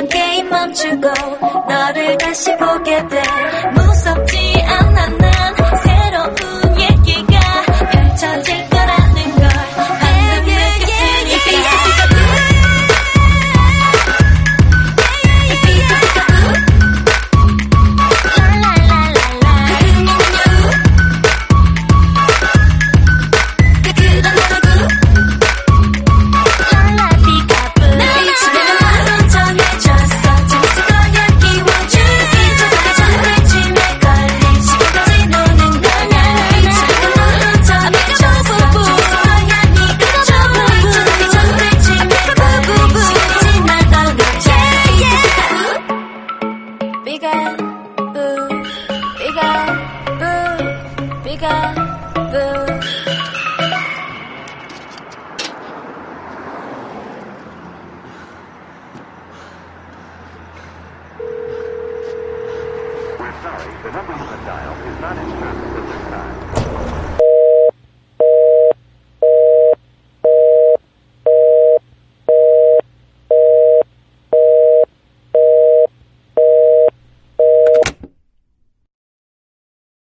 게임 멈추고 너를 다시 보게 돼. The number you have dialed is not instructed.